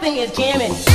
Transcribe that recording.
thing is jamming.